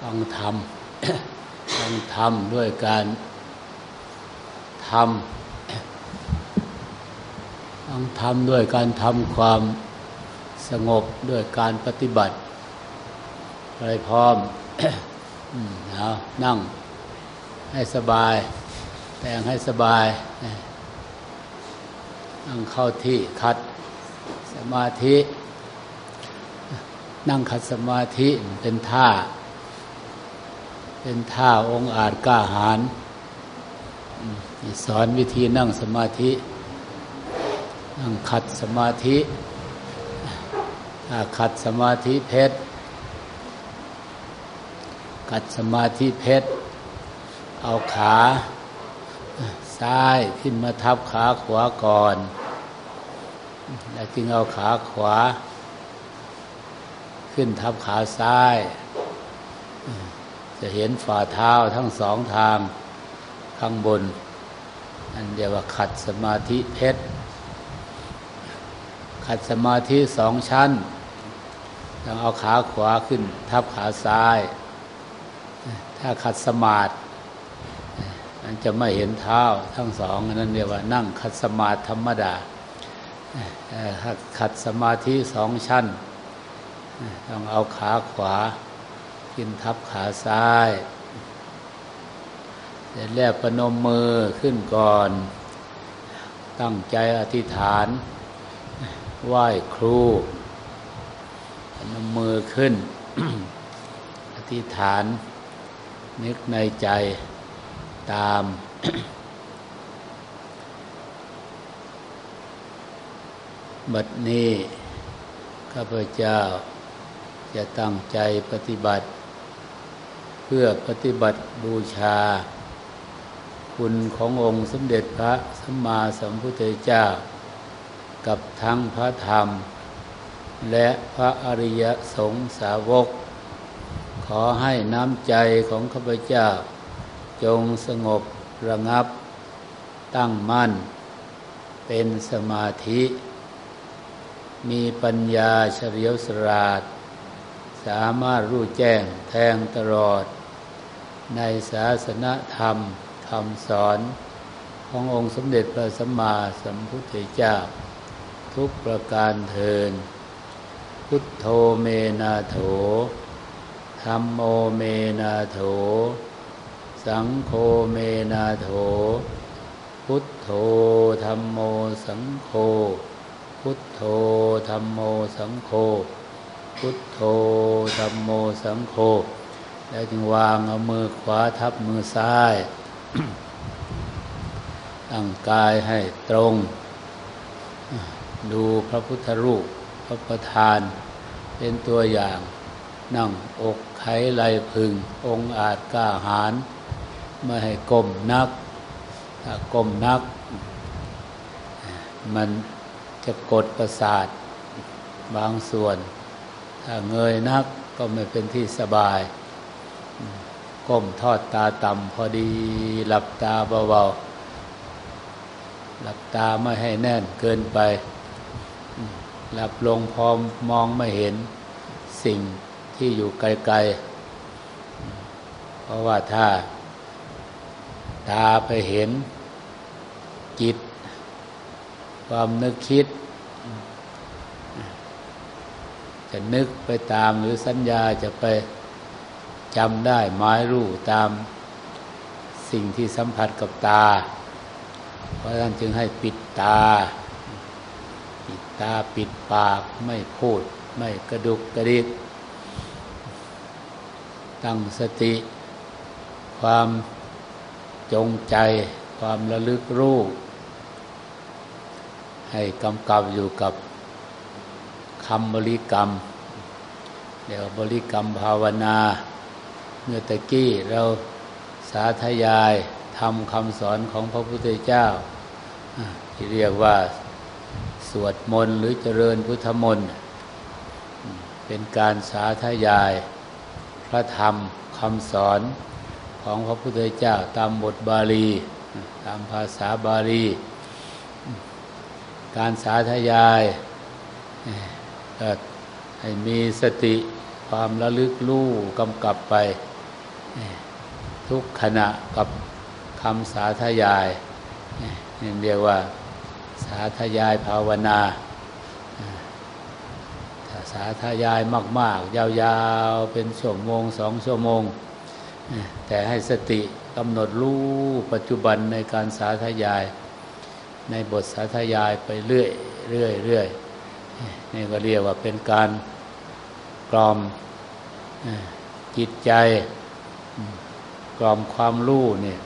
ฟังธรรมฟังธรรมด้วยการทำฟังธรรมด้วยการทำความสงบด้วยการปฏิบัติ อะไรพร้อมเอานั่งให้สบาย แต่งให้สบาย นั่งเข้าที่คัดสมาธิ นั่งคัดสมาธิเป็นท่า เป็นท่าองค์อาจกล้าหาญสอนวิธีนั่งสมาธิ นั่งขัดสมาธิถ้าขัดสมาธิเพชรขัดสมาธิเพชรเอาขาซ้ายขึ้นมาทับขาขวาก่อน แล้วจึงเอาขาขวา ขึ้นทับขาซ้าย จะเห็นฝ่าเท้าทั้งสองทางข้างบน อันเดียวว่าขัดสมาธิเพชร ขัดสมาธิสองชั้นต้องเอาขาขวาขึ้น ทับขาซ้าย ถ้าขัดสมาธิมันจะไม่เห็นเท้าทั้งสองนั่นเรียกว่านั่งขัดสมาธิธรรมดาขัดสมาธิสองชั้น ต้องเอาขาขวา ขึ้นทับขาซ้าย เสร็จแล้วปนมมือขึ้นก่อน ตั้งใจอธิษฐาน ไหว้ครูประนมมือขึ้น อธิษฐาน นึกในใจตามบัดนี้ข้าพเจ้าจะตั้งใจปฏิบัติ พื่อปฏิบัติบูชา คุณขององค์สมเด็จพระสัมมาสัมพุทธเจ้า กับทั้งพระธรรม และพระอริยสงสาวก ขอให้น้ำใจของข้าพเจ้า จงสงบระงับ ตั้งมั่น เป็นสมาธิ มีปัญญาเฉลียวสราดสามารถรู้แจ้งแทงตลอด ในศาสนธรรมคำสอนขององค์สมเด็จพระสัมมาสัมพุทธเจ้า ทุกประการเทิน พุทโธเมนาโถธรรมโมเมนาโถ สังโฆเมนาโถ พุทโธธรรมโมสังโฆ พุทโธธรรมโมสังโฆ พุทโธธรรมโมสังโฆ แล้วจึงวางเอามือขวาทับมือซ้าย ตั้งกายให้ตรง ดูพระพุทธรูป พระประธาน เป็นตัวอย่าง นั่งอกไขไหลพึง องค์อาจกล้าหาญไม่ให้ก้มนัก ถ้าก้มนัก มันจะกดประสาทบางส่วน ถ้าเงยนักก็ไม่เป็นที่สบาย ก้มทอดตาต่ำพอดี หลับตาเบาๆหลับตาไม่ให้แน่นเกินไป หลับลงพอมองไม่เห็นสิ่งที่อยู่ไกลๆ เพราะว่าถ้า ตาไปเห็นจิต ความนึกคิด จะนึกไปตามหรือสัญญาจะไป จำได้หมายรู้ตามสิ่งที่สัมผัสกับตา เพราะฉะนั้นจึงให้ปิดตา ปิดตาปิดปากไม่พูด ไม่กระดุกกระดิก ตั้งสติ ความจงใจ ความระลึกรู้ให้กำกับอยู่กับคำบริกรรม เดี๋ยวบริกรรมภาวนา เมื่อตะกี้เราสาธยายทำคำสอนของพระพุทธเจ้า ที่เรียกว่าสวดมนต์หรือเจริญพุทธมนต์ เป็นการสาธยาย พระธรรมคำสอนของพระพุทธเจ้าตามบทบาลี ตามภาษาบาลี การสาธยายให้มีสติความระลึกรู้กำกับไป ทุกขณะกับคำสาธยายนี่เรียกว่า สาธยายภาวนาถ้าสาธยายมาก ๆ ยาวๆ เป็นชั่วโมงสองชั่วโมง แต่ให้สติกำหนดรู้ปัจจุบันในการสาธยาย ในบทสาธยายไปเรื่อยเรื่อยเรื่อยนี่ก็เรียกว่าเป็นการกลอมจิตใจ กล่อมความรู้เนี่ย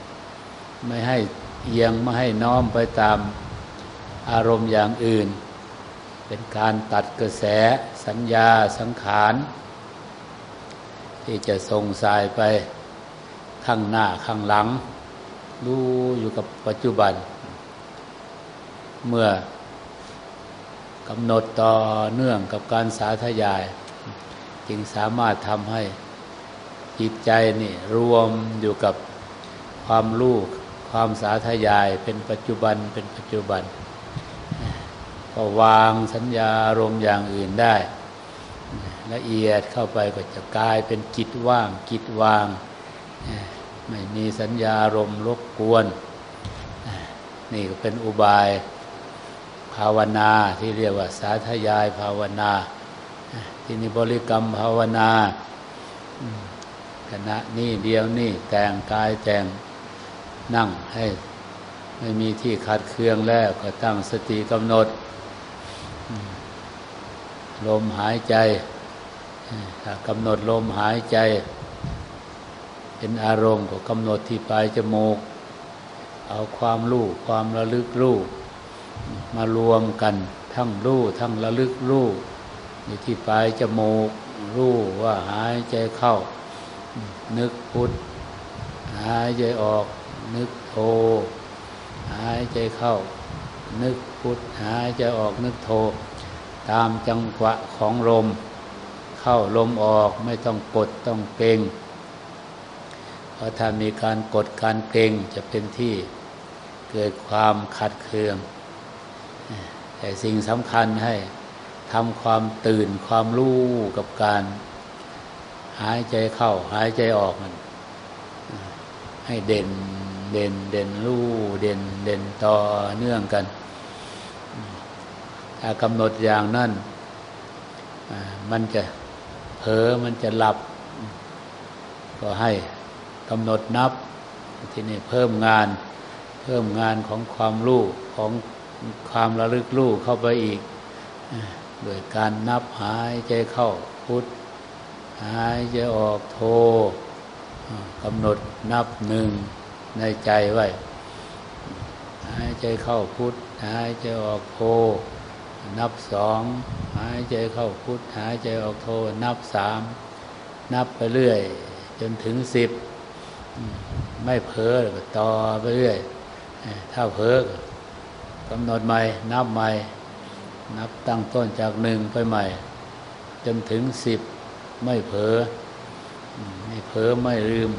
ไม่ให้เอียงไม่ให้น้อมไปตามอารมณ์อย่างอื่น เป็นการตัดกระแสสัญญาสังขารที่จะส่งสายไปข้างหน้าข้างหลัง รู้อยู่กับปัจจุบัน เมื่อกำหนดต่อเนื่องกับการสาธยาย จึงสามารถทำให้ จิตใจนี่รวมอยู่กับความรู้ความสาธยายเป็นปัจจุบันเป็นปัจจุบัน ก็วางสัญญาอารมณ์อย่างอื่นได้ ละเอียดเข้าไปก็จะกลายเป็นจิตว่างจิตวาง ไม่มีสัญญาอารมณ์รบกวน นี่ก็เป็นอุบายภาวนาที่เรียกว่าสาธยายภาวนา ที่นิบริกรรมภาวนา ขณะนี้เดียวนี่แต่งกายแต่งนั่งให้ไม่มีที่ขัดเคืองแล้วก็ตั้งสติกำหนด ลมหายใจกำหนดลมหายใจ เป็นอารมณ์ก็กำหนดที่ปลายจมูก เอาความรู้ความระลึกรู้มารวมกันทั้งรู้ทั้งระลึกรู้อยู่ที่ปลายจมูกรู้ว่าหายใจเข้า นึกพุทธหายใจออก นึกโท หายใจเข้า นึกพุทธหายใจออกนึกโท ตามจังหวะของลม เข้าลมออกไม่ต้องกดต้องเกรงเพราะถ้ามีการกดการเกรงจะเป็นที่เกิดความขัดเคือง แต่สิ่งสำคัญให้ทำความตื่นความรู้กับการ หายใจเข้า หายใจออกมันให้เด่นเด่นเด่นรู้เด่นเด่นต่อเนื่องกันถ้ากำหนดอย่างนั้นมันจะเผลอมันจะหลับ ก็ให้กำหนดนับ ที่นี่เพิ่มงาน เพิ่มงานของความรู้ของความระลึกรู้เข้าไปอีก โดยการนับหายใจเข้าพุทธ หายใจออกโทกำหนดนับหนึ่งในใจไว้ หายใจเข้าพุทหายใจออกโทนับสองหายใจเข้าพุทหายใจออกโทนับสามนับไปเรื่อย จนถึงสิบไม่เพ้อต่อไปเรื่อย ถ้าเพ้อกำหนดใหม่ นับใหม่ นับตั้งต้นจากหนึ่งไปใหม่ จนถึงสิบ ไม่เผลอไม่เผลอไม่ลืม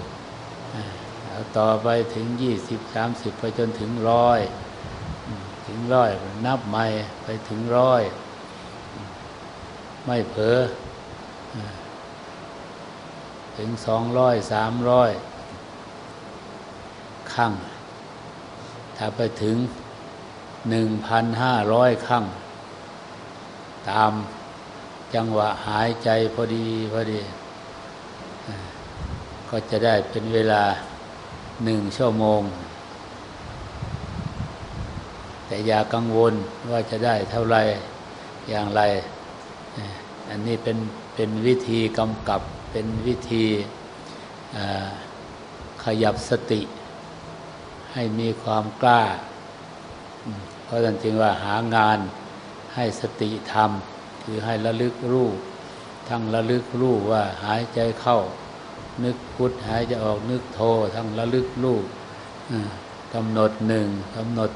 แล้วต่อไปถึงยี่สิบสามสิบไปจนถึงร้อยถึงร้อยนับใหม่ไปถึงร้อยไม่เผลอถึงสองร้อยสามร้อยขั้ง ถ้าไปถึงหนึ่งพันห้าร้อยขั้ง ตาม จังหวะหายใจพอดีพอดี ก็จะได้เป็นเวลาหนึ่งชั่วโมง แต่อย่ากังวลว่าจะได้เท่าไรอย่างไร อันนี้เป็นเป็นวิธีกำกับเป็นวิธีขยับสติ ให้มีความกล้า เพราะฉะนั้นจึงว่าหางานให้สติทำ คือให้ระลึกรู้ทั้งระลึกรู้ว่าหายใจเข้า นึกพุทหายใจออกนึกโททั้งระลึกลูกกำหนดหนึ่งกำหนด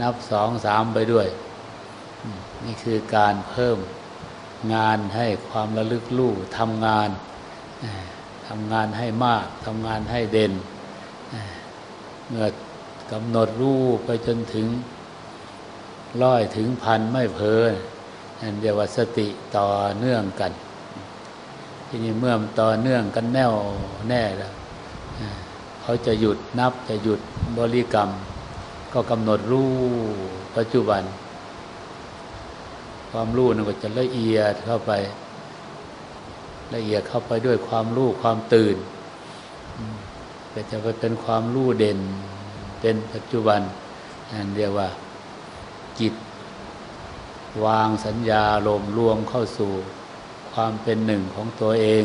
นับสองสามไปด้วย นี่คือการเพิ่มงานให้ความระลึกลูกทำงานทำงานให้มากทำงานให้เด่นเมื่อกำหนดรูปไปจนถึงร้อยถึงพันไม่เพลิน เรียกว่าสติต่อเนื่องกัน ทีนี้เมื่อมันต่อเนื่องกันแน่วแน่แล้วเขาจะหยุดนับจะหยุดบริกรรม ก็กำหนดรู้ปัจจุบัน ความรู้นั่นก็จะละเอียดเข้าไป ละเอียดเข้าไปด้วยความรู้ความตื่นก็จะไปเป็นความรู้เด่นเป็นปัจจุบันนั่นเรียกว่าจิต วางสัญญาลมรวมเข้าสู่ความเป็นหนึ่งของตัวเอง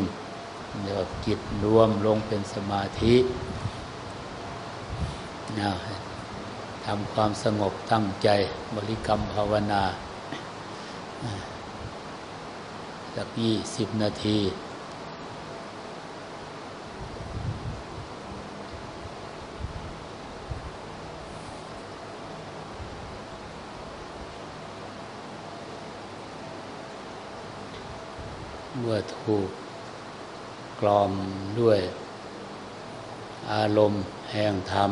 เรียกว่าจิตรวมลงเป็นสมาธิทำความสงบตั้งใจบริกรรมภาวนาสักยี่สิบนาทีเมื่อถูกกลอมด้วยอารมณ์แห่งธรรม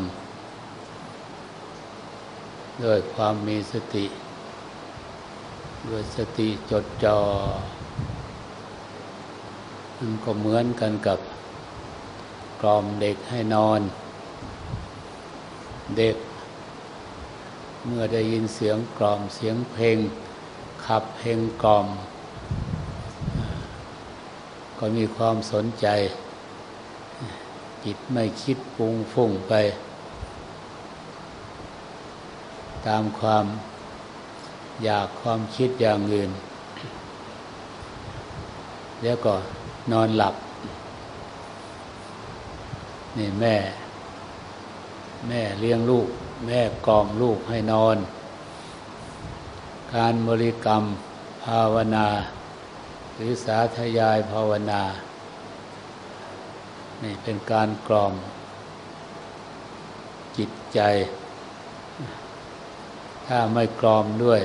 ด้วยความมีสติ ด้วยสติจดจอ่อมันก็เหมือนกันกับกล่อมเด็กให้นอน เด็ก เมื่อได้ยินเสียงกล่อมเสียงเพลง ขับเพลงกล่อม ก็มีความสนใจ จิตไม่คิดปรุงฟุ้งไป ตามความอยากความคิดอย่างอื่น แล้วก็นอนหลับ นี่แม่ แม่เลี้ยงลูก แม่กล่อมลูกให้นอน การบริกรรมภาวนา หรือสาธยายภาวนา นี่เป็นการกล่อม จิตใจ ถ้าไม่กรอมด้วย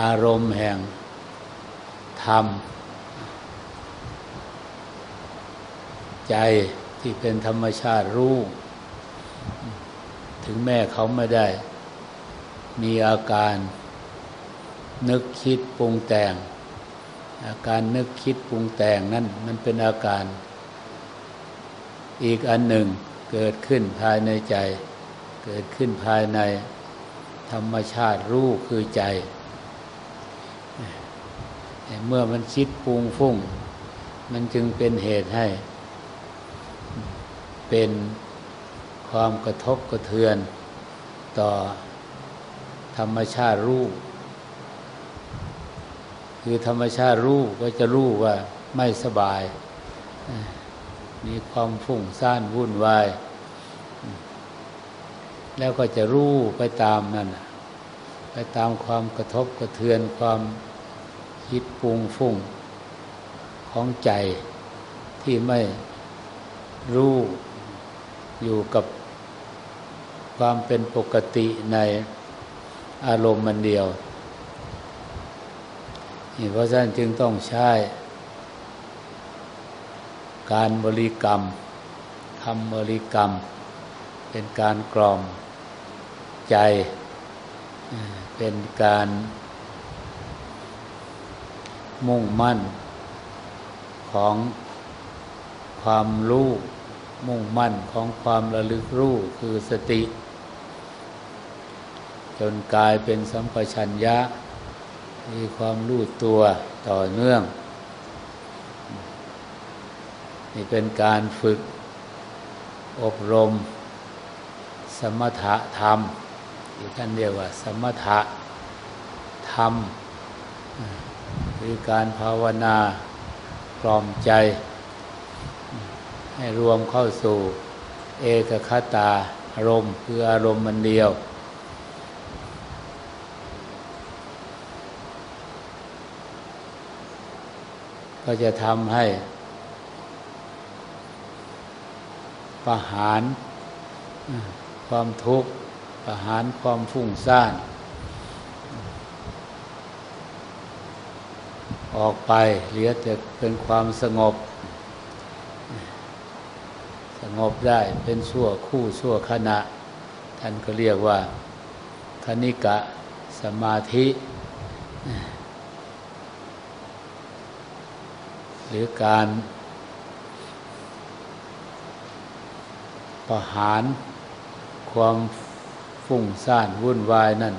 อารมณ์แห่งธรรม ใจที่เป็นธรรมชาติรู้ ถึงแม่เขาไม่ได้ มีอาการนึกคิดปรุงแต่ง อาการนึกคิดปรุงแต่งนั่นมันเป็นอาการ อีกอันหนึ่งเกิดขึ้นภายในใจ เกิดขึ้นภายในธรรมชาติรู้คือใจ เมื่อมันคิดปรุงฟุ้ง มันจึงเป็นเหตุให้ เป็นความกระทบกระเทือนต่อธรรมชาติรู้ คือธรรมชาติรู้ก็จะรู้ว่าไม่สบาย มีความฟุ้งซ่านวุ่นวาย แล้วก็จะรู้ไปตามนั่นไปตามความกระทบกระเทือนความคิดปรุงฟุ้งของใจที่ไม่รู้อยู่กับความเป็นปกติในอารมณ์มันเดียว นี่เพราะฉะนั้นจึงต้องใช้ การบริกรรมทำบริกรรม เป็นการกล่อมใจ เป็นการมุ่งมั่นของความรู้มุ่งมั่นของความระลึกรู้คือสติ จนกลายเป็นสัมปชัญญะ มีความรู้ตัวต่อเนื่อง นี่เป็นการฝึกอบรม สมถะธรรมที่ท่านเรียกว่า สมถะธรรมคือการภาวนากล่อมใจ ให้รวมเข้าสู่ เอกคตาอารมณ์คืออารมณ์มันเดียว ก็จะทำให้ ประหารความทุกข์ ประหารความฟุ้งซ่าน ออกไปเหลือแต่เป็นความสงบ สงบได้เป็นชั่วคู่ชั่วขณะ ท่านก็เรียกว่าคณิกะสมาธิ ค รือการประหารความฟุ้งซ่านวุ่นวายนั่น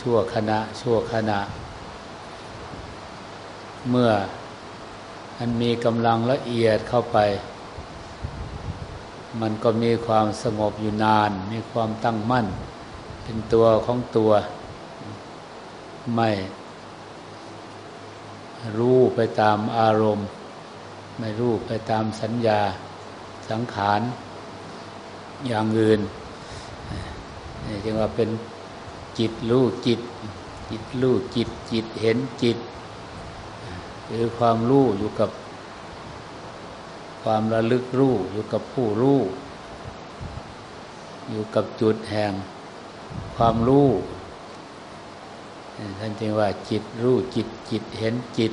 ชั่วขณะ ชั่วขณะ เมื่อมันมีกำลังละเอียดเข้าไป มันก็มีความสงบอยู่นาน มีความตั้งมั่น เป็นตัวของตัวไม่ รู้ไปตามอารมณ์ ไม่รู้ไปตามสัญญาสังขารอย่างอื่นนี่จึงว่าเป็นจิตรู้จิต จิตรู้จิตจิตเห็นจิตหรือความรู้อยู่กับ ความระลึกรู้อยู่กับผู้รู้ อยู่กับจุดแห่ง ความรู้ ท่านจึงว่าจิตรู้จิตจิตเห็นจิต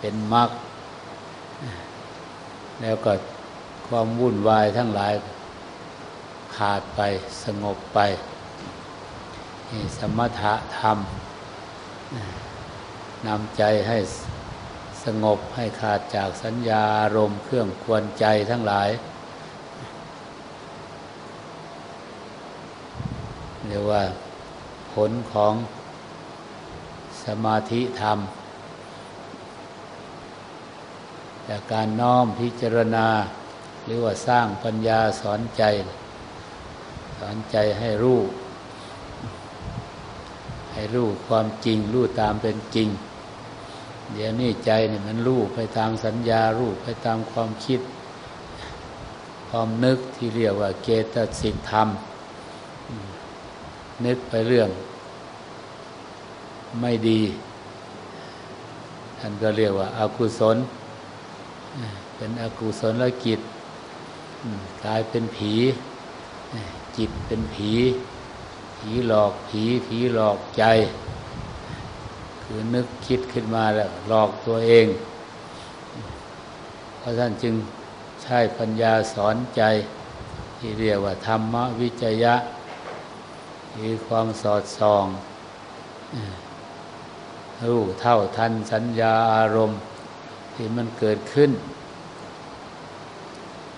เป็นมรรคแล้วก็ความวุ่นวายทั้งหลายขาดไปสงบไป สมถะธรรมนำใจให้สงบให้ขาดจากสัญญาอารมณ์เครื่องควนใจทั้งหลายเรียกว่า ผลของสมาธิธรรม จากการน้อมพิจารณา หรือว่าสร้างปัญญาสอนใจ สอนใจให้รู้ ให้รู้ความจริง รู้ตามเป็นจริง เดี๋ยวนี้ใจเนี่ยมันรู้ไปตามสัญญารู้ไปตามความคิด ความนึกที่เรียกว่าเกตสิกธรรม นึกไปเรื่อง ไม่ดีท่านก็เรียกว่าอากุศล เป็นอกุศลกิจกลายเป็นผี จิตเป็นผี ผีหลอกผีผีหลอกใจ คือนึกคิดขึ้นมาแล้ว หลอกตัวเอง เพราะท่านจึงใช้ปัญญาสอนใจ ที่เรียกว่าธรรมวิจยะ มีความสอดส่อง รู้เท่าทันสัญญาอารมณ์ ที่มันเกิดขึ้น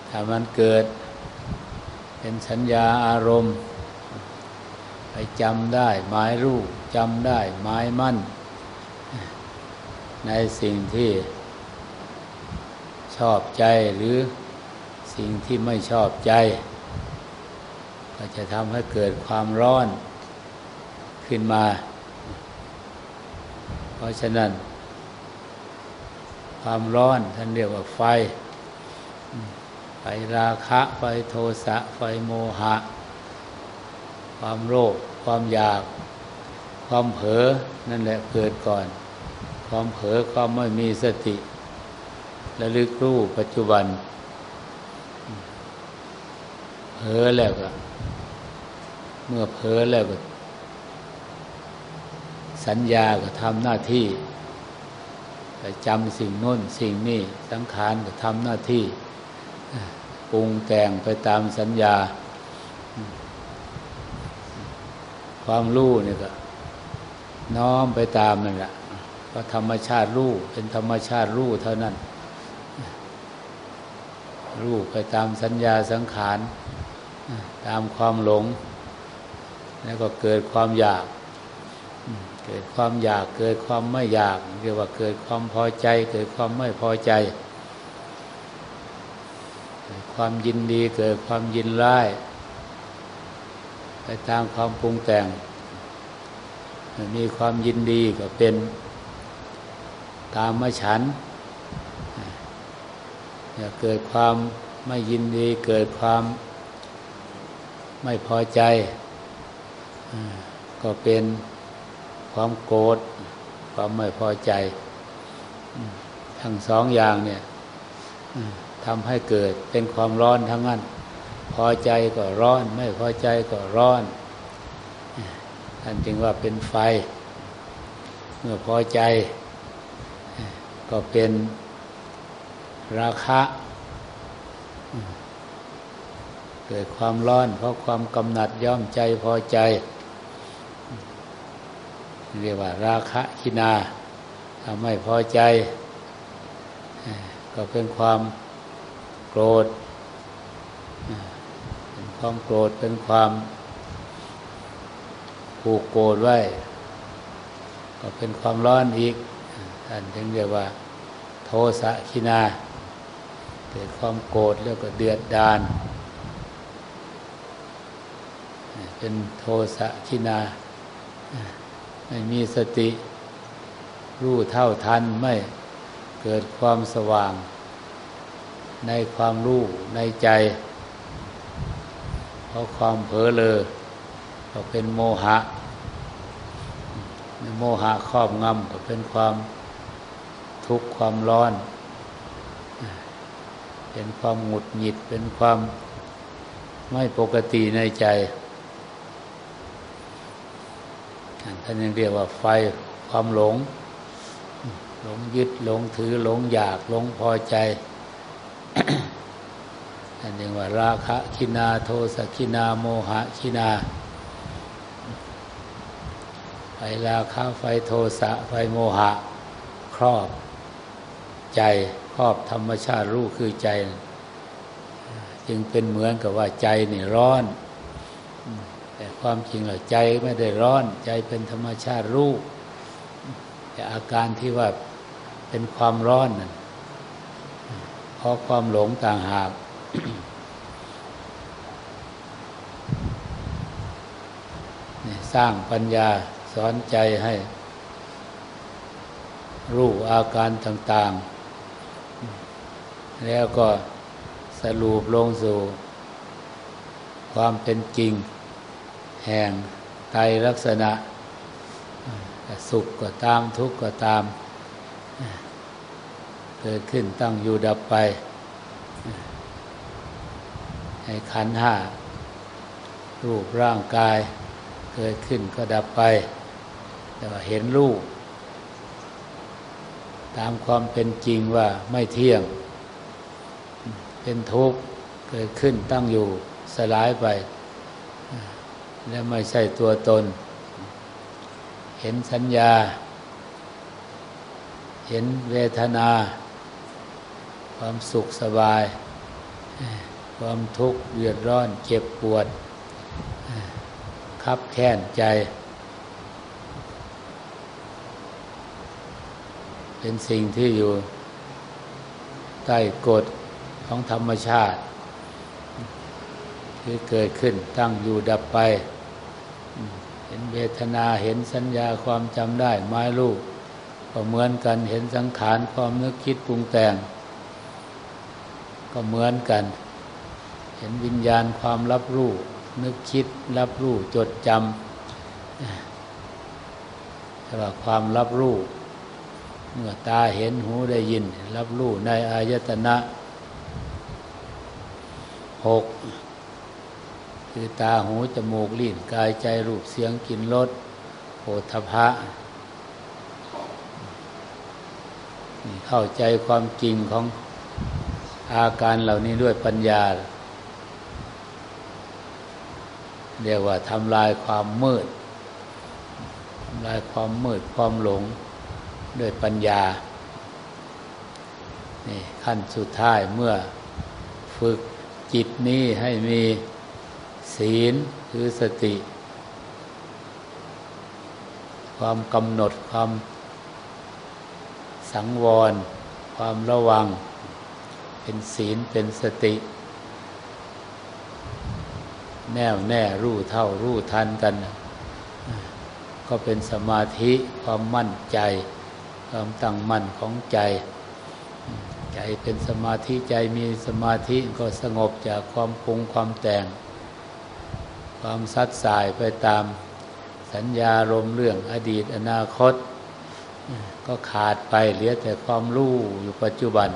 ถ้ามันเกิด เป็นสัญญาอารมณ์ ไปจำได้หมายรู้จำได้หมายมั่น ในสิ่งที่ชอบใจหรือสิ่งที่ไม่ชอบใจ ก็จะทำให้เกิดความร้อนขึ้นมา เพราะฉะนั้น ความร้อนท่านเรียกว่าไฟ ไฟราคะ ไฟโทสะ ไฟโมหะ ความโลภความอยาก ความเผลอนั่นแหละเกิดก่อน ความเผลอความไม่มีสติและลึกรู้ปัจจุบันเผลอแล้วก็ เมื่อเผลอแล้วก็ สัญญาก็ทำหน้าที่จำสิ่งโน้นสิ่งนี้สังขารก็ทำหน้าที่ปรุงแต่งไปตามสัญญา ความรู้เนี่ยก็น้อมไปตามนั่นแหละก็ธรรมชาติรู้เป็นธรรมชาติรู้เท่านั้น รู้ไปตามสัญญาสังขาร ตามความหลง แล้วก็เกิดความอยาก เกิดความอยาก เกิดความไม่อยาก เรียกว่าเกิดความพอใจ เกิดความไม่พอใจ เกิดความยินดี เกิดความยินร้าย ไปตามความปรุงแต่ง มีความยินดีก็เป็นตามมาฉันอยากเกิดความไม่ยินดี เกิดความไม่พอใจ ก็เป็นความโกรธความไม่พอใจ ทั้งสองอย่างเนี่ยทำให้เกิดเป็นความร้อนทั้งนั้น พอใจก็ร้อน ไม่พอใจก็ร้อนท่านจึงว่าเป็นไฟ เมื่อพอใจ ก็เป็นราคะ เกิดความร้อน เพราะความกำหนัดย่อมใจพอใจ เรียกว่า ราคะคินาไม่พอใจ ก็เป็นความโกรธ เป็นความโกรธเป็นความผูกโกรธไว้ ก็เป็นความร้อนอีกท่านถึงเรียกว่า โทสะคินาเกิดความโกรธแล้วก็เดือดดานเป็นโทสะคินา ไม่มีสติ รู้เท่าทันไม่เกิดความสว่าง ในความรู้ในใจ เพราะความเผลอเลอก็เป็นโมหะ โมหะครอบงำก็เป็นความทุกข์ความร้อน เป็นความหงุดหงิดเป็นความไม่ปกติในใจ ท่านยังเรียกว่าไฟความหลง หลงยึดหลงถือหลงอยากหลงพอใจอันเรียกว่า ราคะคินาโทสะคินาโมหะคินา ไฟราคะไฟโทสะไฟโมหะ ครอบใจครอบธรรมชาติรู้คือใจ จึงเป็นเหมือนกับว่าใจนี่ร้อน แต่ความจริงแล้วใจไม่ได้ร้อน ใจเป็นธรรมชาติรู้แต่อาการที่ว่าเป็นความร้อนนั่นเพราะความหลงต่างหากสร้างปัญญาสอนใจให้ รู้อาการต่าง ๆ แล้วก็สรุปลงสู่ ความเป็นจริง แห่งไตรลักษณะ สุขก็ตามทุกข์ก็ตาม เกิดขึ้นตั้งอยู่ดับไป ให้ขันห้ารูปร่างกาย เกิดขึ้นก็ดับไป แต่ว่าเห็นรูป ตามความเป็นจริงว่าไม่เที่ยง เป็นทุกข์ เกิดขึ้นตั้งอยู่สลายไป และไม่ใช่ตัวตน เห็นสัญญา เห็นเวทนา ความสุขสบาย ความทุกข์เดือดร้อนเจ็บปวด คับแค้นใจ เป็นสิ่งที่อยู่ ใต้กฎของธรรมชาติ ที่เกิดขึ้นตั้งอยู่ดับไป เห็นเวทนาเห็นสัญญาความจำได้ไม้ลูกก็เหมือนกันเห็นสังขารความนึกคิดปรุงแต่ง ก็เหมือนกัน เห็นวิญญาณความรับรู้ นึกคิดรับรู้จดจำแต่ว่าความรับรู้เมื่อตาเห็นหูได้ยิน รับรู้ในอายตนะหก คือตาหูจมูกลิ้นกายใจรูปเสียงกลิ่นรสโผฏฐะเข้าใจความจริงของอาการเหล่านี้ด้วยปัญญา เรียกว่าทำลายความมืดทำลายความมืดความหลงด้วยปัญญา นี่ขั้นสุดท้ายเมื่อฝึกจิตนี้ให้มี ศีลคือสติ ความกำหนดความสังวร ความระวัง เป็นศีลเป็นสติ แน่วแน่รู้เท่ารู้ทันกัน ก็เป็นสมาธิความมั่นใจ ความตั้งมั่นของใจ ใจเป็นสมาธิใจมีสมาธิก็สงบจากความปรุงความแต่ง ความซัดสายไปตามสัญญารมเรื่องอดีตอนาคต ก็ขาดไปเหลือแต่ความรู้อยู่ปัจจุบัน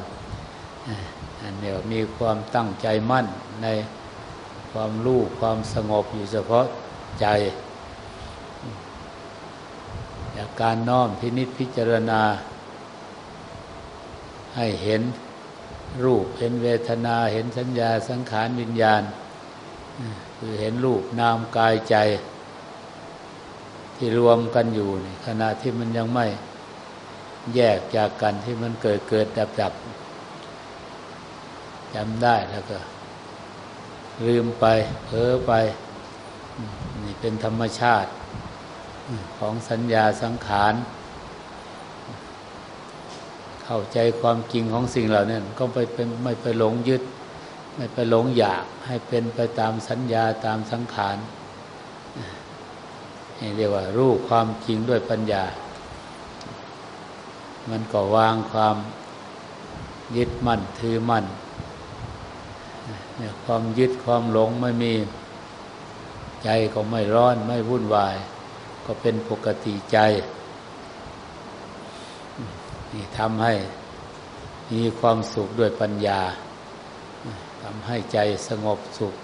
อันเดียวมีความตั้งใจมั่นในความรู้ความสงบอยู่เฉพาะใจ จากการน้อมพินิจพิจารณา ให้เห็นรูปเห็นเวทนาเห็นสัญญาสังขารวิญญาณ คือเห็นรูปนามกายใจ ที่รวมกันอยู่ขณะที่มันยังไม่แยกจากกันที่มันเกิดเกิดดับดับจำได้แล้วก็ ลืมไปเพ้อไปนี่เป็นธรรมชาติ ของสัญญาสังขาร เข้าใจความจริงของสิ่งเหล่านั้นก็ไปเป็นไม่ไปหลงยึด ไม่ไปหลงอยากให้เป็นไปตามสัญญาตามสังขารนี่เรียกว่า รู้ความจริงด้วยปัญญา มันก็วางความยึดมั่นถือมั่นเนี่ยความยึดความหลงไม่มีใจก็ไม่ร้อนไม่วุ่นวาย ก็เป็นปกติใจ นี่ทำให้มีความสุขด้วยปัญญา ทำให้ใจสงบสุข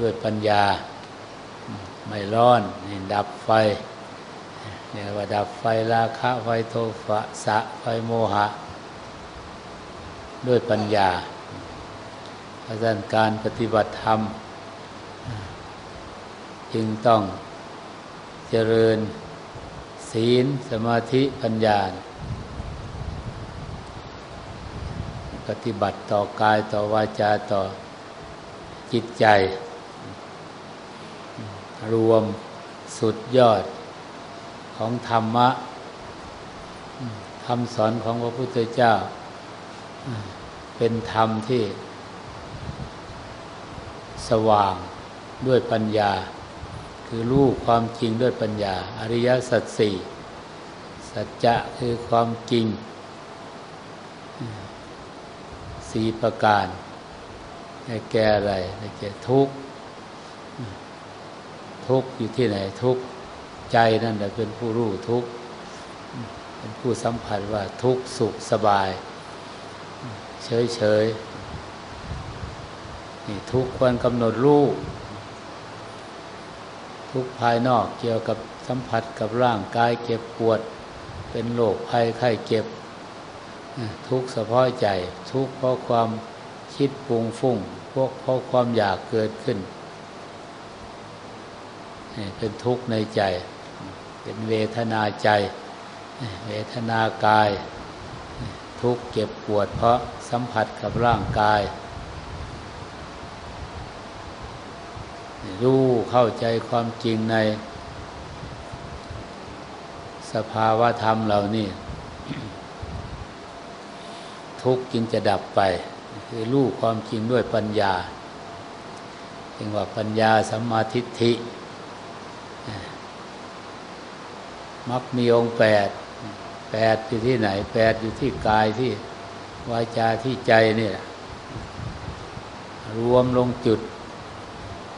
ด้วยปัญญา ไม่ร้อนนี่ดับไฟเนี่ยว่าดับไฟราคะไฟโทสะสะไฟโมหะ ด้วยปัญญาเพราะฉะนั้นการปฏิบัติธรรม จึงต้องเจริญศีลสมาธิปัญญา ปฏิบัติต่อกายต่อวาจาต่อจิตใจ รวมสุดยอดของธรรมะคำสอนของพระพุทธเจ้า เป็นธรรมที่ สว่างด้วยปัญญา คือรู้ความจริงด้วยปัญญา อริยสัจสี่สัจจะคือความจริง สีประการให้แก้อะไรให้แก้ทุกข์ทุกข์อยู่ที่ไหนทุกข์ใจนั่นแหละเป็นผู้รู้ทุกข์เป็นผู้สัมผัสว่าทุกข์สุขสบาย เฉยเฉยนี่ทุกควรกำหนดรู้ทุกภายนอกเกี่ยวกับสัมผัสกับร่างกายเจ็บปวด เป็นโรคภัยไข้เจ็บ ทุกเฉพาะใจ ทุกเพราะความคิดปรุงฟุ้งพวกเพราะความอยากเกิดขึ้นเป็นทุกข์ในใจ เป็นเวทนาใจ เวทนากาย ทุกข์เจ็บปวดเพราะสัมผัสกับร่างกาย รู้เข้าใจความจริงใน สภาวะธรรมเหล่านี้ ทุกจึงจะดับไป คือรู้ความจริงด้วยปัญญาเรียกว่าปัญญาสัมมาทิฏฐิมักมีองค์แปดแปดอยู่ที่ไหนแปดอยู่ที่กายที่วาจาที่ใจนี่แหละรวมลงจุด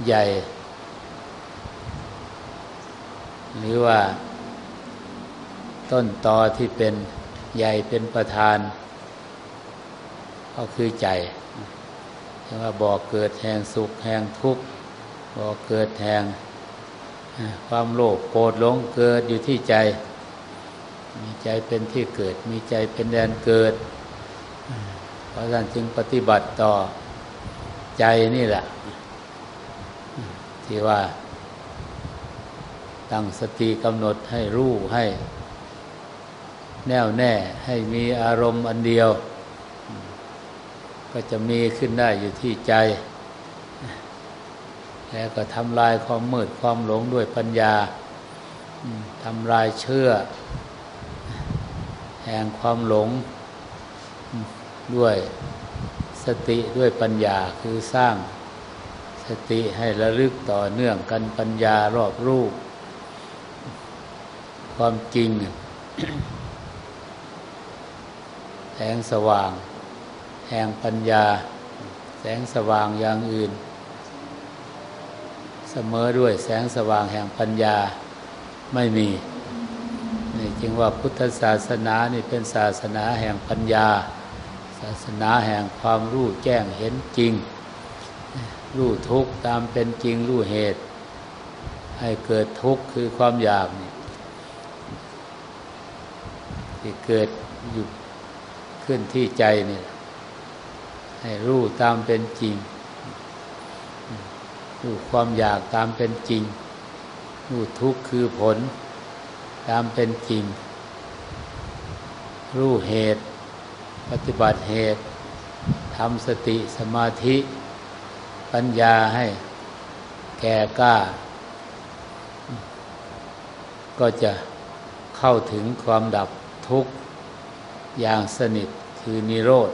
ใหญ่ หรือว่า ต้นตอที่เป็นใหญ่เป็นประธาน ก็คือใจเรียกว่าบ่อเกิดแห่งสุขแห่งทุกข์บ่อเกิดแห่งความโลภโกรธหลงเกิดอยู่ที่ใจ มีใจเป็นที่เกิด มีใจเป็นแดนเกิด เพราะฉะนั้นจึงปฏิบัติต่อใจนี่แหละ ที่ว่า ตั้งสติกำหนดให้รู้ให้ แน่วแน่ให้มีอารมณ์อันเดียว ก็จะมีขึ้นได้อยู่ที่ใจ แล้วก็ทำลายความมืดความหลงด้วยปัญญาทำลายเชื่อ แห่งความหลงด้วยสติด้วยปัญญาคือสร้างสติให้ระลึกต่อเนื่องกันปัญญารอบรูป ความจริงแสงสว่าง แห่งปัญญา แสงสว่างอย่างอื่น เสมอด้วยแสงสว่างแห่งปัญญาไม่มีนี่จึงว่าพุทธศาสนานี่เป็นศาสนาแห่งปัญญา ศาสนาแห่งความรู้แจ้งเห็นจริง รู้ทุกข์ตามเป็นจริงรู้เหตุ ให้เกิดทุกข์คือความอยากนี่ที่เกิดอยู่ขึ้นที่ใจนี่ ให้รู้ตามเป็นจริง รู้ความอยากตามเป็นจริง รู้ทุกข์คือผล ตามเป็นจริง รู้เหตุ ปฏิบัติเหตุทำสติสมาธิปัญญาให้แก่กล้า ก็จะเข้าถึงความดับทุกข์อย่างสนิทคือนิโรธ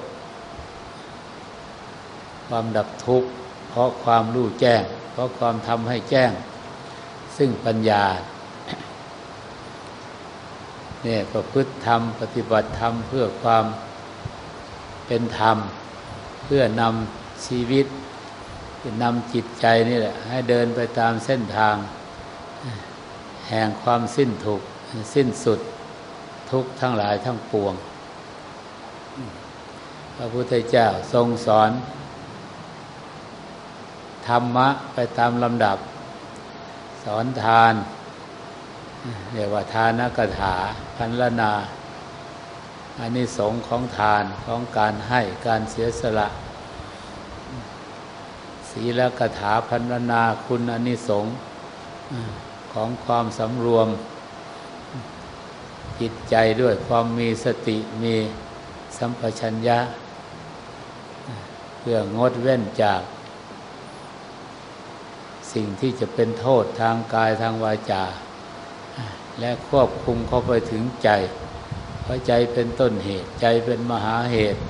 ความดับทุกข์ เพราะความรู้แจ้ง เพราะความทำให้แจ้ง ซึ่งปัญญาเนี่ยประพฤติธรรม ปฏิบัติธรรมเพื่อความเป็นธรรม เพื่อนำชีวิตนำจิตใจนี่แหละ ให้เดินไปตามเส้นทาง แห่งความสิ้นทุกสิ้นสุดทุกทั้งหลายทั้งปวง พระพุทธเจ้าทรงสอน ธรรมะไปตามลำดับ สอนทานเรียกว่าทานกถาพันลนาอันนี้สงของทานของการให้การเสียสละศีลกถาพันลนาคุณอันนี้สงของความสำรวม จิตใจด้วยความมีสติมีสัมปชัญญะเพื่องดเว้นจาก สิ่งที่จะเป็นโทษทางกายทางวาจา และควบคุมเข้าไปถึงใจ เพราะใจเป็นต้นเหตุใจเป็นมหาเหตุ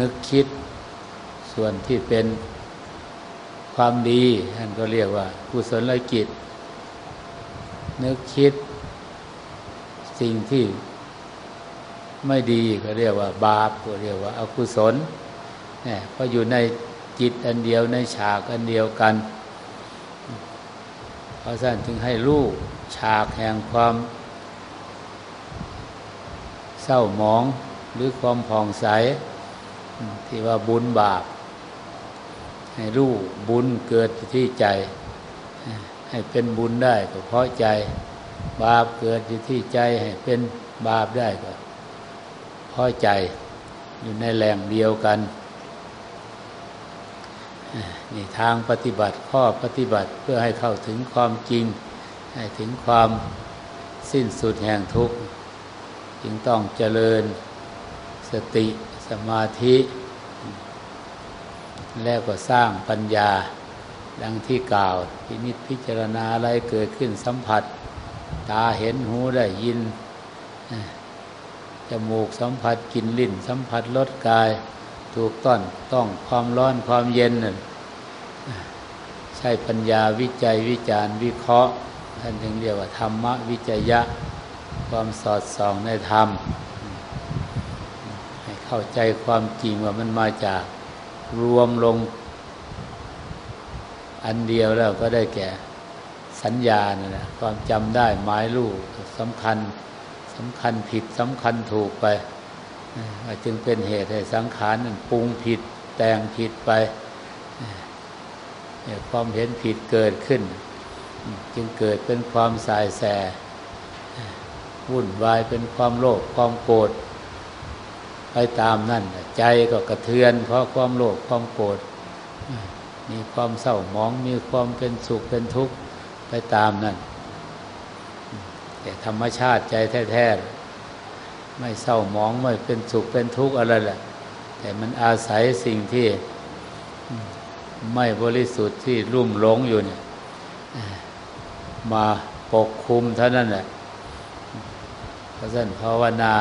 นึกคิดส่วนที่เป็นความดีท่านก็เรียกว่ากุศลกิจ นึกคิด สิ่งที่ไม่ดีก็เรียกว่า บาปก็เรียกว่าอากุศลเนี่ยก็อยู่ใน จิตอันเดียวในฉากอันเดียวกันเพราะฉะนั้นจึงให้ลูกฉากแห่งความเศร้าหมองหรือความผ่องใส ที่ว่าบุญบาป ให้รู้บุญเกิดที่ใจ ให้เป็นบุญได้ก็เพราะใจ บาปเกิดอยู่ที่ใจให้เป็นบาปได้ก็เพราะใจอยู่ในแหล่งเดียวกัน นี่ทางปฏิบัติข้อปฏิบัติเพื่อให้เข้าถึงความจริง ให้ถึงความสิ้นสุดแห่งทุกข์ จึงต้องเจริญสติสมาธิ แล้วก็สร้างปัญญาดังที่กล่าวพินิจพิจารณาอะไรเกิดขึ้นสัมผัส ตาเห็นหูได้ยินจมูกสัมผัสกินลิ้นสัมผัสรสกาย ถูกต้องต้องความร้อนความเย็นใช่ปัญญาวิจัยวิจารวิเคราะห์ ท่านถึงเรียกว่าธรรมวิจยะ ความสอดส่องในธรรม ให้เข้าใจความจริงว่ามันมาจากรวมลง อันเดียวแล้วก็ได้แก่สัญญานี่แหละความจำได้หมายรู้สำคัญสำคัญผิดสำคัญถูกไป จึงเป็นเหตุให้สังขารนั้นปรุงผิดแต่งผิดไปความเห็นผิดเกิดขึ้น จึงเกิดเป็นความสายแสวุ่นวายเป็นความโลภความโกรธไปตามนั่นใจก็กระเทือน เพราะความโลภความโกรธมีความเศร้าหมองมีความเป็นสุขเป็นทุกข์ไปตามนั่นแต่ธรรมชาติใจแท้ๆ ไม่เศร้าหมองไม่เป็นสุขเป็นทุกข์อะไรแหละ แต่มันอาศัยสิ่งที่ไม่บริสุทธิ์ที่รุ่มหลงอยู่เนี่ยมาปกคุมเท่านั้นแหละเพราะฉะนั้นภาวนา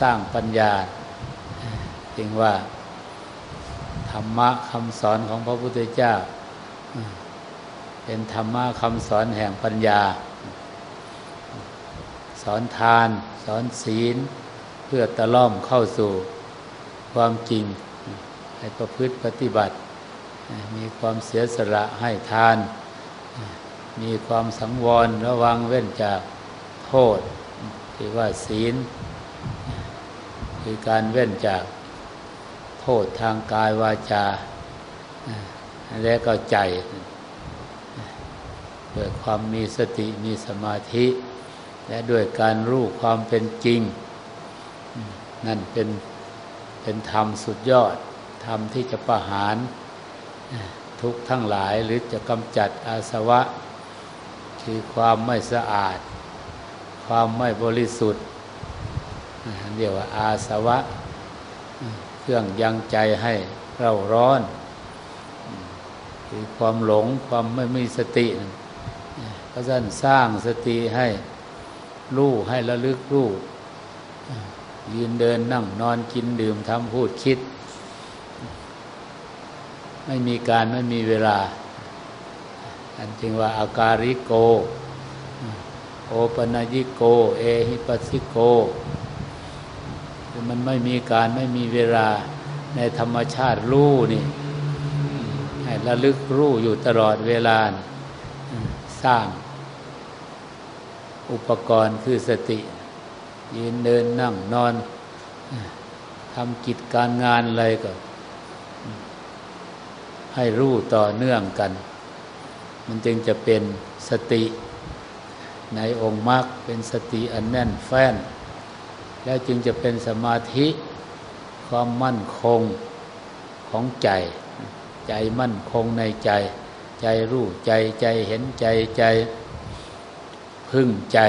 สร้างปัญญาจึงว่า ธรรมะคำสอนของพระพุทธเจ้า เป็นธรรมะคำสอนแห่งปัญญา สอนทาน สอนศีล เพื่อตะล่อมเข้าสู่ความจริงให้ประพฤติปฏิบัติ มีความเสียสละให้ทาน มีความสังวรระวังเว้นจากโทษที่ว่าศีล คือการเว้นจากโทษทางกายวาจา และก็ใจด้วยความมีสติมีสมาธิ และด้วยการรู้ความเป็นจริง นั่นเป็นเป็นธรรมสุดยอด ธรรมที่จะประหารทุกทั้งหลายหรือจะกำจัดอาสวะ คือความไม่สะอาด ความไม่บริสุทธิ์เรียกว่าอาสวะ เครื่องยังใจให้เราร้อน คือความหลงความไม่มีสติพระท่านสร้างสติให้รู้ให้ระลึกรู้ ยืนเดินนั่งนอนกินดื่มทำพูดคิด ไม่มีการไม่มีเวลา อันจึงว่าอาการิโก โอปนายิโก เอหิปัสสิโก มันไม่มีการไม่มีเวลาในธรรมชาติรู้นี่ให้ระลึกรู้อยู่ตลอดเวลา สร้างอุปกรณ์คือสติ ยืนเดินนั่งนอนทำกิจการงานอะไรก็ ให้รู้ต่อเนื่องกัน มันจึงจะเป็นสติในองค์มรรคเป็นสติอันแน่นแฟ้น แล้วจึงจะเป็นสมาธิความมั่นคงของใจ ใจมั่นคงในใจ ใจรู้ใจใจเห็นใจใจ พึ่งใจ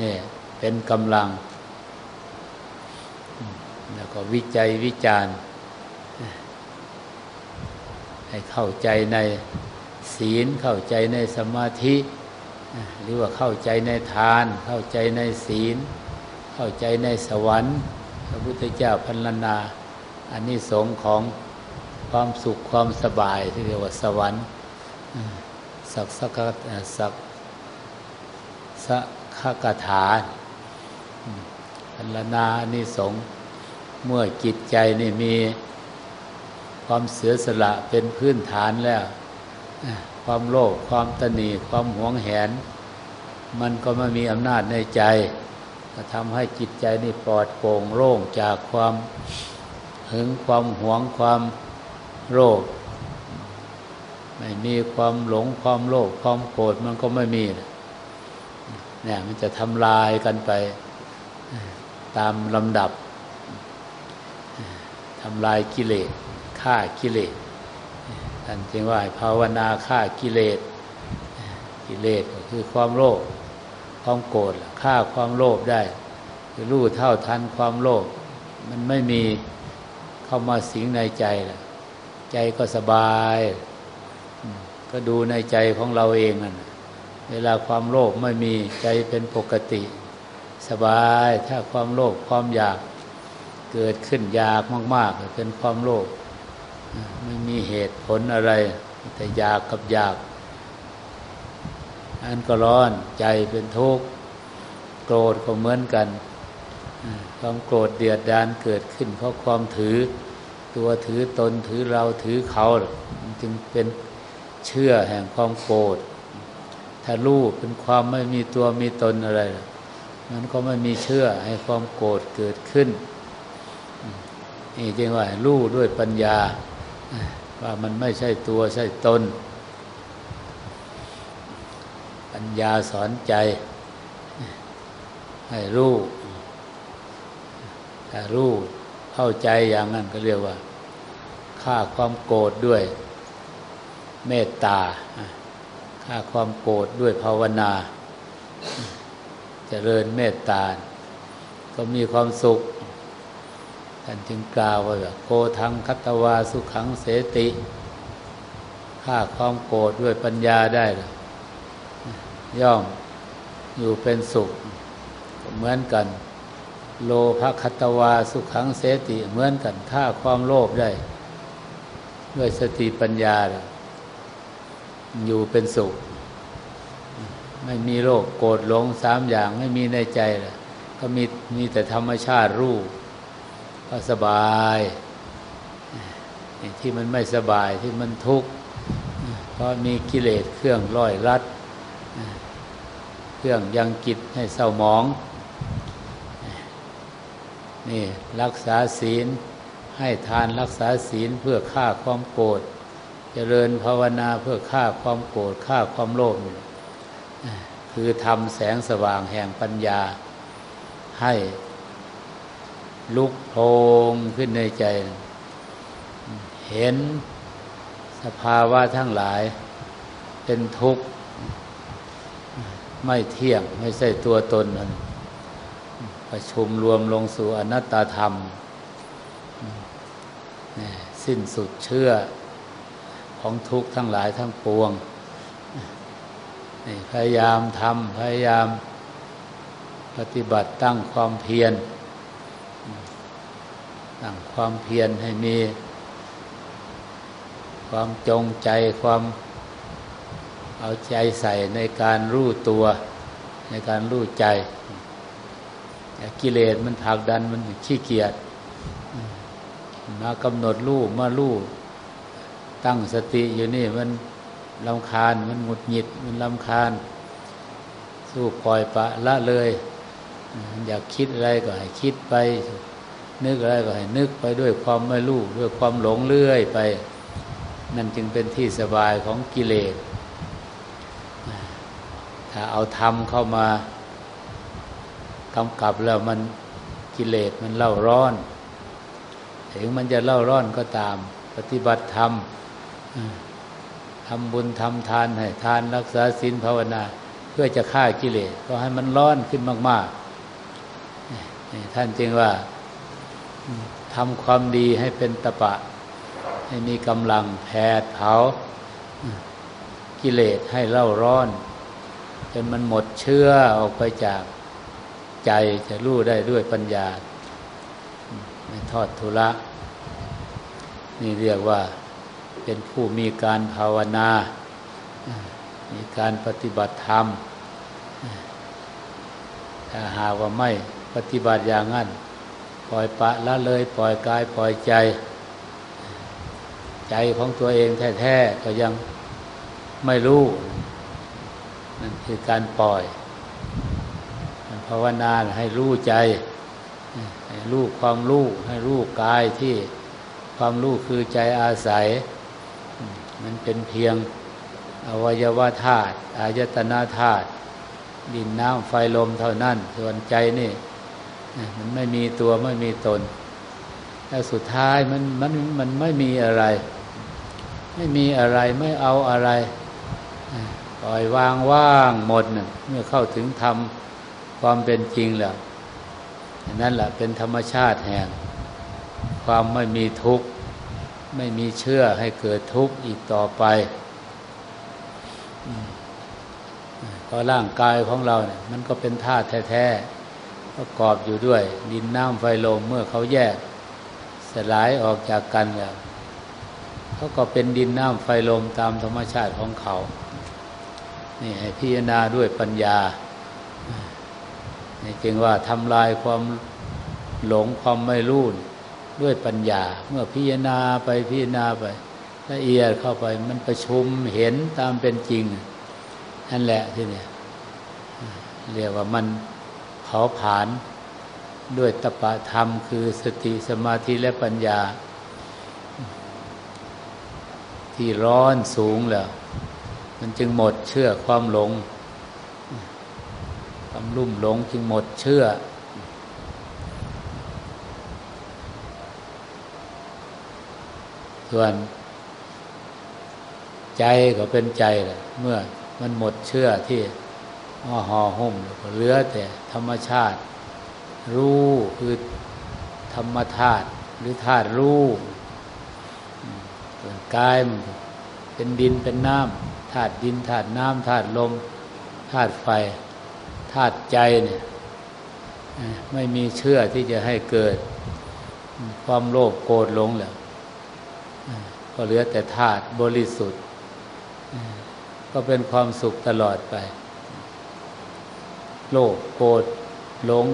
นี่เป็นกำลัง แล้วก็วิจัยวิจารณ์ ให้เข้าใจในศีลเข้าใจในสมาธิ หรือว่าเข้าใจในทาน เข้าใจในศีล เข้าใจในสวรรค์พระพุทธเจ้าพันลนาอันนี้สงของความสุขความสบายที่เรียกว่าสวรรค์สักสักสักสัก ขกถาพันลนานนี้สงเมื่อจิตใจนี่มีความเสือสละเป็นพื้นฐานแล้ว ความโลภความตนีความหวงแหน มันก็ไม่มีอำนาจในใจจะทำให้จิตใจนี่ปลอดโปร่งโล่งจากความหึงความหวงความโลภไม่มีความหลงความโลภความโกรธมันก็ไม่มี เนี่ยมันจะทำลายกันไป ตามลำดับทำลายกิเลสฆ่ากิเลสท่านจึงว่าภาวนาฆ่ากิเลสกิเลสก็คือความโลภความโกรธฆ่าความโลภได้ คือรู้เท่าทันความโลภมันไม่มีเข้ามาสิงในใจละใจก็สบาย ก็ดูในใจของเราเองนั่น เวลาความโลภไม่มีใจเป็นปกติ สบายถ้าความโลภความอยากเกิดขึ้นอยากมากๆเป็นความโลภไม่มีเหตุผลอะไร แต่อยากกับอยากอันก็ร้อนใจเป็นทุกข์โกรธก็เหมือนกันความโกรธเดือดดานเกิดขึ้น เพราะความถือตัวถือตนถือเราถือเขาจึงเป็นเชื่อแห่งความโกรธ ถ้ารู้เป็นความไม่มีตัวมีตนอะไร มันก็ไม่มีเชื่อให้ความโกรธเกิดขึ้นนี่จึงว่ารู้ด้วยปัญญา ว่ามันไม่ใช่ตัวใช่ตน ปัญญาสอนใจ ให้รู้ถ้ารู้เข้าใจอย่างนั้นก็เรียกว่าฆ่าความโกรธด้วยเมตตา ฆ่าความโกรธด้วยภาวนาจเจริญเมตตา ก็มีความสุขท่านจึงกล่าวว่าโกทังคัตวาสุขังเสติฆ่าความโกรธด้วยปัญญาได้ย่อมอยู่เป็นสุข เหมือนกัน โลภคัตวาสุขังเสติเหมือนกันฆ่าความโลภได้ ด้วยสติปัญญา อยู่เป็นสุข ไม่มีโรคโกรธหลงสามอย่างไม่มีในใจเลยก็มีมีแต่ธรรมชาติรู้ก็สบายที่มันไม่สบายที่มันทุกข์เพราะมีกิเลสเครื่องร้อยรัด เครื่องยังจิตให้เศร้าหมอง นี่รักษาศีลให้ทานรักษาศีลเพื่อฆ่าความโกรธ เจริญภาวนาเพื่อฆ่าความโกรธฆ่าความโลภคือทำแสงสว่างแห่งปัญญา ให้ลุกโพงขึ้นในใจ เห็นสภาวะทั้งหลายเป็นทุกข์ ไม่เที่ยงไม่ใช่ตัวตนนั้นประชุมรวมลงสู่อนัตตาธรรม สิ้นสุดเชื่อ ของทุกข์ทั้งหลายทั้งปวงพยายามทำพยายามปฏิบัติตั้งความเพียรตั้งความเพียรให้มี ความจงใจความเอาใจใส่ในการรู้ตัว ในการรู้ใจกิเลสมันผลักดันมันขี้เกียจมากำหนดรู้มารู้ ตั้งสติอยู่นี่มันลำคาญมันหงุดหงิดมันลำคาญ สู้ปล่อยปะละเลย อยากคิดอะไรก็ให้คิดไป นึกอะไรก็ให้นึกไปด้วยความไม่รู้ด้วยความหลงเลื่อยไป นั่นจึงเป็นที่สบายของกิเลสถ้าเอาธรรมเข้ามากำกับแล้วมันกิเลสมันเล่าร้อน ถึงมันจะเล่าร้อนก็ตาม ปฏิบัติธรรม ทำบุญทำทานให้ทานรักษาศีลภาวนา เพื่อจะฆ่ากิเลสก็ให้มันร้อนขึ้นมาก ๆ ท่านจึงว่าทำความดีให้เป็นตะปะ ให้มีกำลังแผดเผา กิเลสให้เล่าร้อน จนมันหมดเชื่อออกไปจากใจจะรู้ได้ด้วยปัญญา ไม่ทอดทุระ นี่เรียกว่า เป็นผู้มีการภาวนา มีการปฏิบัติธรรม ถ้าหาว่าไม่ปฏิบัติอย่างนั้น ปล่อยปะละเลยปล่อยกายปล่อยใจ ใจของตัวเองแท้ๆก็ยังไม่รู้นั่นคือการปล่อยภาวนาให้รู้ใจ ให้รู้ความรู้ ให้รู้กายที่ความรู้คือใจอาศัย มันเป็นเพียงอวัยวะธาตุอายตนาธาตุดินน้ำไฟลมเท่านั้น ส่วนใจนี่มันไม่มีตัวไม่มีตนแต่สุดท้ายมันมันมันไม่มีอะไร ไม่มีอะไรไม่เอาอะไรปล่อยวางว่างหมดนะเมื่อเข้าถึงธรรมความเป็นจริงแล้วนั่นแหละเป็นธรรมชาติแห่งความไม่มีทุกข์ ไม่มีเชื่อให้เกิดทุกข์อีกต่อไปเพราะร่างกายของเราเนี่ยมันก็เป็นธาตุแท้ๆประกอบอยู่ด้วย ดินน้ำไฟลมเมื่อเขาแยก สลายออกจากกันแล้วเขาก็เป็นดินน้ำไฟลมตามธรรมชาติของเขานี่ให้พิจารณาด้วยปัญญานี่จึงว่าทำลายความหลงความไม่รู้ ด้วยปัญญา เมื่อพิจารณาไปพิจารณาไป ละเอียดเข้าไปมันประชุมเห็นตามเป็นจริงนั่นแหละที่เนี่ยเรียกว่ามันเผาผลาญด้วยตปะธรรม คือสติสมาธิและปัญญา ที่ร้อนสูงแล้ว มันจึงหมดเชื่อความหลง ความลุ่มหลงจึงหมดเชื่อ ส่วน ใจก็เป็นใจแหละเมื่อมันหมดเชื่อที่ห่อหุ้มเหลือแต่ธรรมชาติ รู้คือธรรมธาตุหรือธาตุรู้ส่วนกายมันเป็นดินเป็นน้ำธาตุดินธาตุน้ำธาตุลมธาตุไฟธาตุใจเนี่ยไม่มีเชื่อที่จะให้เกิด ความโลภโกรธหลงแล้ว ก็เหลือแต่ธาตุบริสุทธิ์ ก็เป็นความสุขตลอดไป โลภโกรธหลง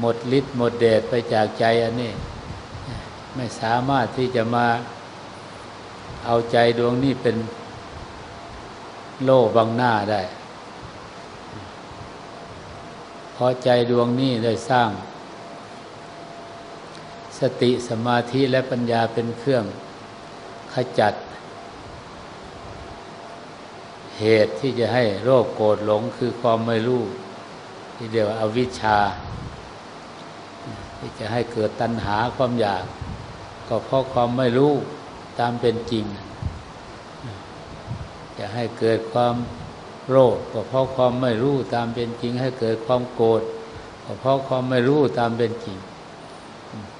หมดฤทธิ์หมดเดชไปจากใจอันนี้ ไม่สามารถที่จะมาเอาใจดวงนี้เป็นโล่บังหน้าได้ เพอใจดวงนี้ได้สร้าง สติสมาธิและปัญญาเป็นเครื่องขจัด เหตุที่จะให้โรคโกรธหลงคือความไม่รู้ ที่เรียวอาวิชชา ที่จะให้เกิดตัณหาความอยาก ก็เพราะความไม่รู้ตามเป็นจริง จะให้เกิดความโรคก็เพราะความไม่รู้ตามเป็นจริง ให้เกิดความโกรธก็เพราะความไม่รู้ตามเป็นจริง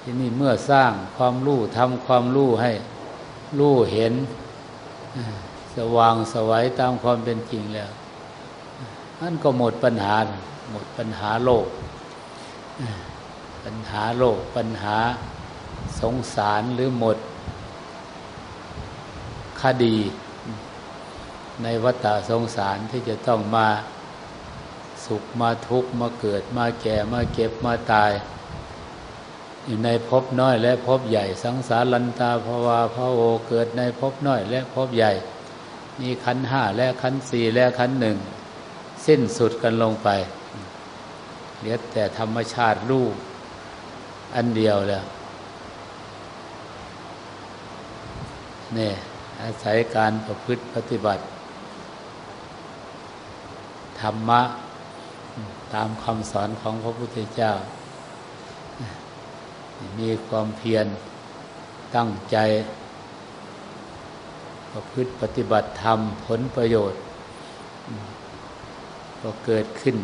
ที่นี่เมื่อสร้างความรู้ทำความรู้ให้รู้เห็น สว่างสวัยตามความเป็นจริงแล้วนั่นก็หมดปัญหา หมดปัญหาโลก ปัญหาโลก ปัญหาสงสารหรือหมด คดี ในวัฏสงสารที่จะต้องมาสุขมาทุกข์มาเกิดมาแก่มาเก็บมาตาย อยู่ในภพน้อยและภพใหญ่ สังสารลันตาภาวาพระโอเกิดในภพน้อยและภพใหญ่ มีขันห้าและขันสี่และขันหนึ่งสิ้นสุดกันลงไปเหลือแต่ธรรมชาติรูปอันเดียวแล้วเนี่ยอาศัยการประพฤติปฏิบัติ ธรรมะ ตามคำสอนของพระพุทธเจ้า มีความเพียรตั้งใจ ประพฤติปฏิบัติธรรมผลประโยชน์ ก็เกิดขึ้น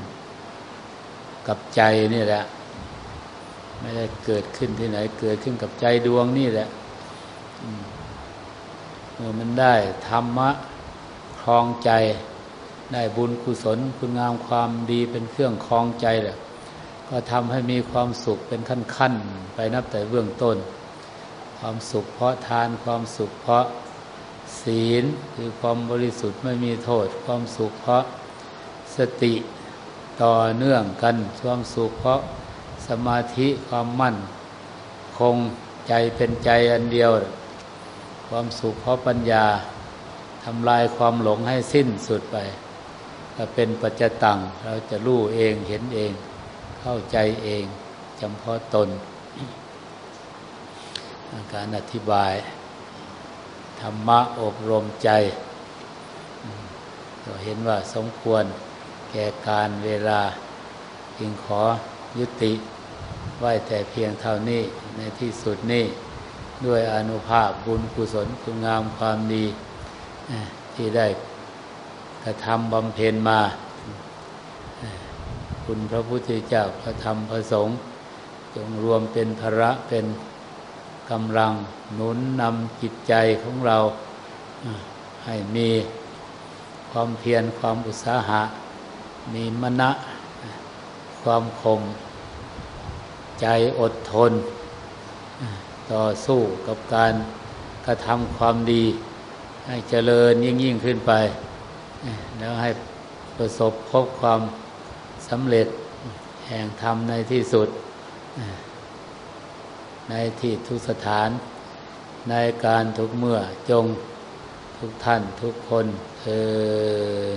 กับใจนี่แหละ ไม่ได้เกิดขึ้นที่ไหน เกิดขึ้นกับใจดวงนี่แหละเมื่อมันได้ธรรมะคลองใจ ได้บุญกุศลคุณงามความดีเป็นเครื่องคลองใจแหละ ก็ทำให้มีความสุขเป็นขั้นๆ ไปนับแต่เบื้องต้น ความสุขเพราะทานความสุขเพราะศีลคือความบริสุทธิ์ไม่มีโทษ ความสุขเพราะสติต่อเนื่องกันความสุขเพราะสมาธิความมั่น คงใจเป็นใจอันเดียว ความสุขเพราะปัญญาทำลายความหลงให้สิ้นสุดไปถ้าเป็นปัจจตังเราจะรู้เองเห็นเอง เข้าใจเองจำเพาะตน การอธิบาย ธรรมะอบรมใจเราเห็นว่าสมควรแก่การเวลา จึงขอยุติไว้แต่เพียงเท่านี้ ในที่สุดนี้ ด้วยอนุภาพบุญกุศลคุณงามความดี ที่ได้กระทำบำเพ็ญมา คุณพระพุทธเจ้าพระธรรมพระสงฆ์จงรวมเป็นภระเป็นกำลังหนุนนำจิตใจของเราให้มีความเพียรความอุตสาหะ มีมณะ ความคม ใจอดทน ต่อสู้กับการกระทำความดี ให้เจริญยิ่งยิ่งขึ้นไป แล้วให้ประสบพบความ สำเร็จแห่งธรรมในที่สุด ในที่ทุกสถาน ในการทุกเมื่อจงทุกท่านทุกคนเทอ